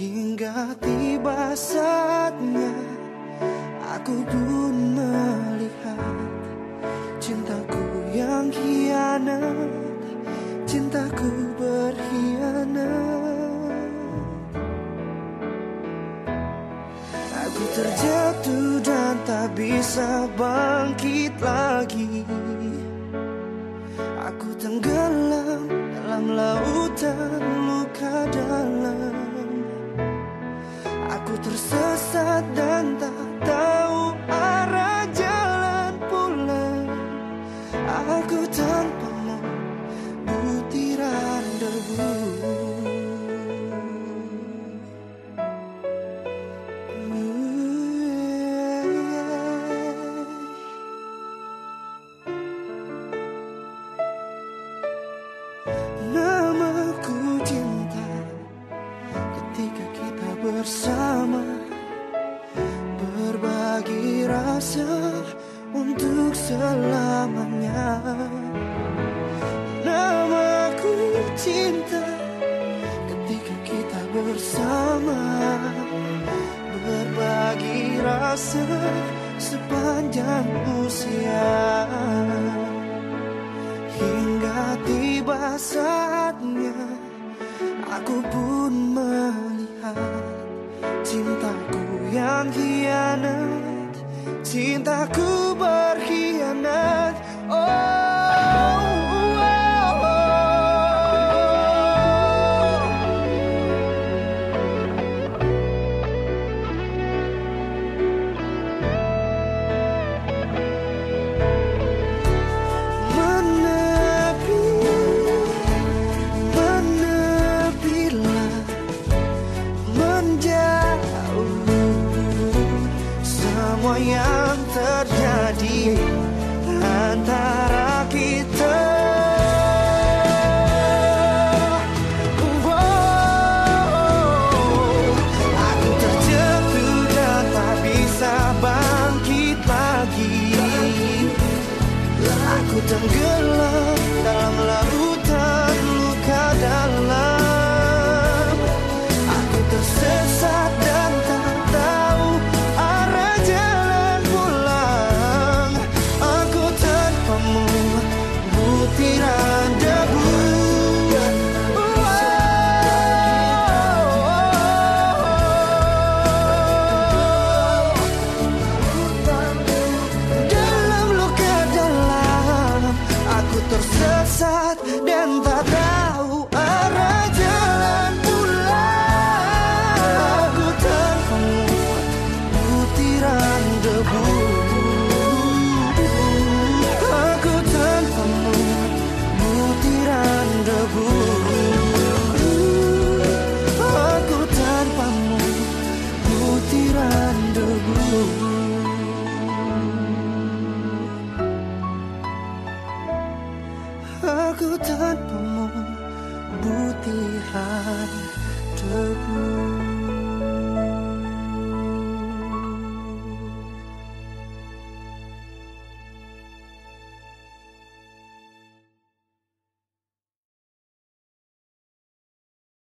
Hingga tiba saatnya Aku pun melihat Cintaku yang hianat Cintaku berkhianat. Aku terjatuh dan tak bisa bangkit lagi. Aku tenggelam dalam lautan luka dalam tersesat bersama Berbagi rasa untuk selamanya. Namaku cinta ketika kita bersama Berbagi rasa sepanjang usia. Hingga tiba saatnya Aku pun melihat Cintaku yang hianat Cintaku berkhianat Semua yang terjadi antara kita. Aku terjatuh dan tak bisa bangkit lagi. Aku tenggelam dan tak tahu arah jalan pulang. Aku tanpamu butiran debu. Aku butiran debu Butiran debu